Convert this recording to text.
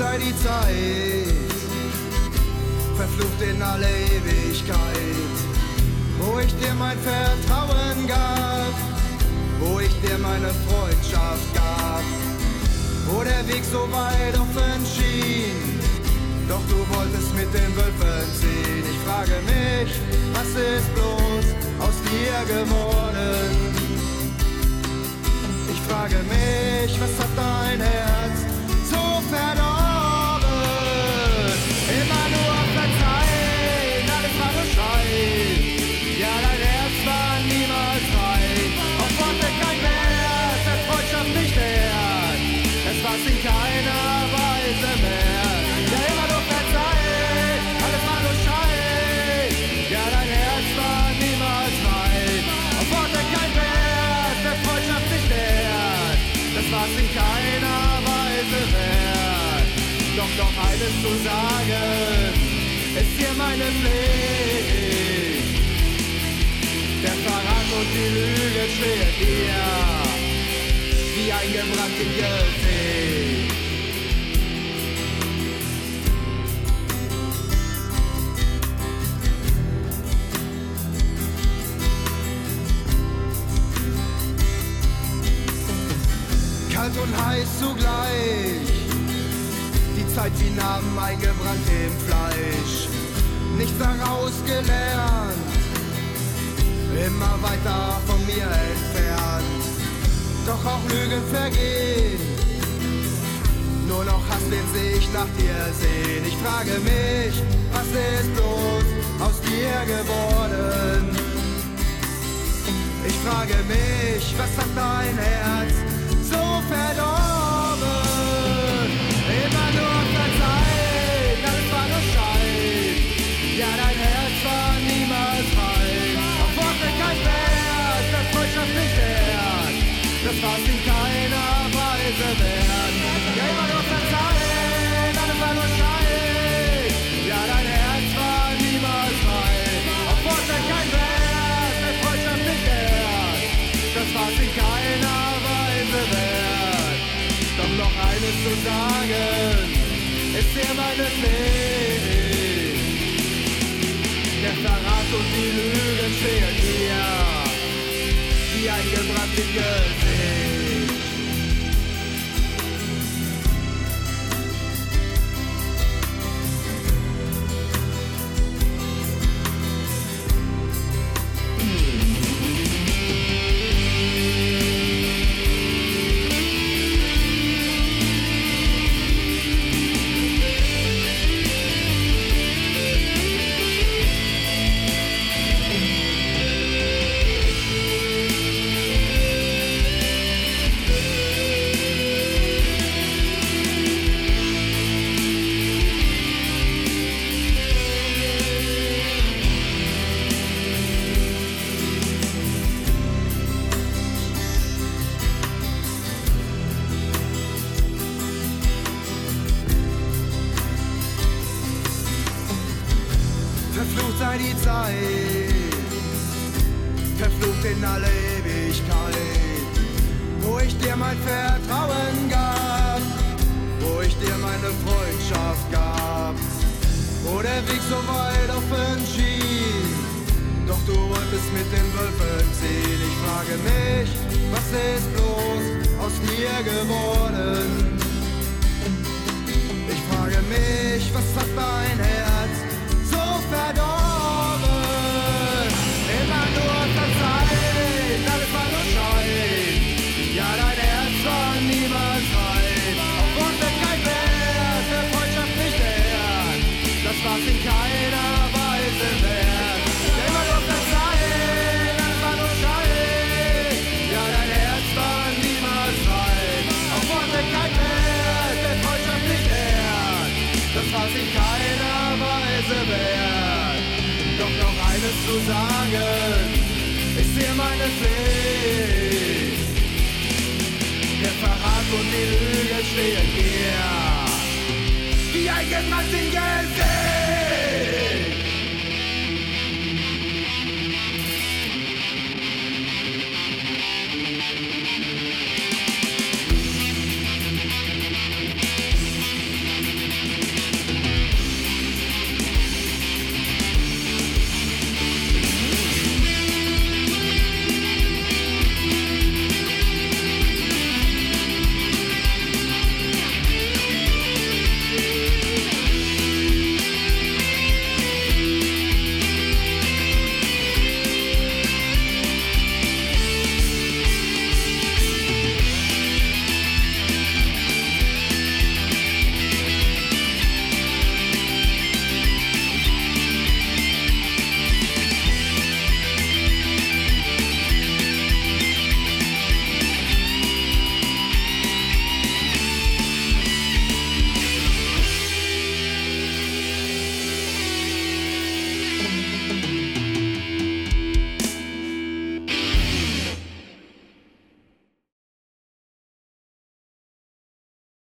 die Zeit, verflucht in alle Ewigkeit, wo ich dir mein Vertrauen gab, wo ich dir meine Freundschaft gab, wo der Weg so weit offen schien. Doch du wolltest mit den Wölfen ziehen. Ich frage mich, was ist bloß aus dir geworden? Ich frage mich, was hat dein Herz Es war in keiner Weise wert. Ja, immer nur verzeihen, alles war nur Schein. Ja, dein Herz war niemals rein. Auf Worte kein Wert, der Freundschaft nicht wert. Das war's in keiner Weise wert. Doch noch eines zu sagen, ist hier meine Pflicht. Der Verrat und die Lüge stehen dir wie eingebrannt im Gesicht. Heiß zugleich, die Zeit wie Narben eingebrannt im Fleisch. Nichts daraus gelernt, immer weiter von mir entfernt. Doch auch Lügen vergehen, nur noch Hass will sich nach dir sehen. Ich frage mich, was ist bloß aus dir geworden? Ich frage mich, was hat dein Herz War's in keiner Weise wert. Ja, immer nur verzeihen, alles war nur Schein. Ja, dein Herz war niemals rein. Auf Worte kein Wert, der Freundschaft nicht wert. Das war's in keiner Weise wert. Doch noch eines zu sagen, ist dir meine Pflicht. Der Verrat und die Lügen stehen dir wie eingebrannt im Gesicht. Verflucht sei die Zeit, verflucht in alle Ewigkeit, wo ich dir mein Vertrauen gab, wo ich dir meine Freundschaft gab, wo der Weg so weit offen schien. Doch du wolltest mit den Wölfen ziehen. Ich frage mich, was ist bloß aus mir geworden? Ich frage mich, was hat dein Herz zu sagen, ist dir meine Pflicht. Der Verrat und die Lüge stehen hier wie ein im Gesicht.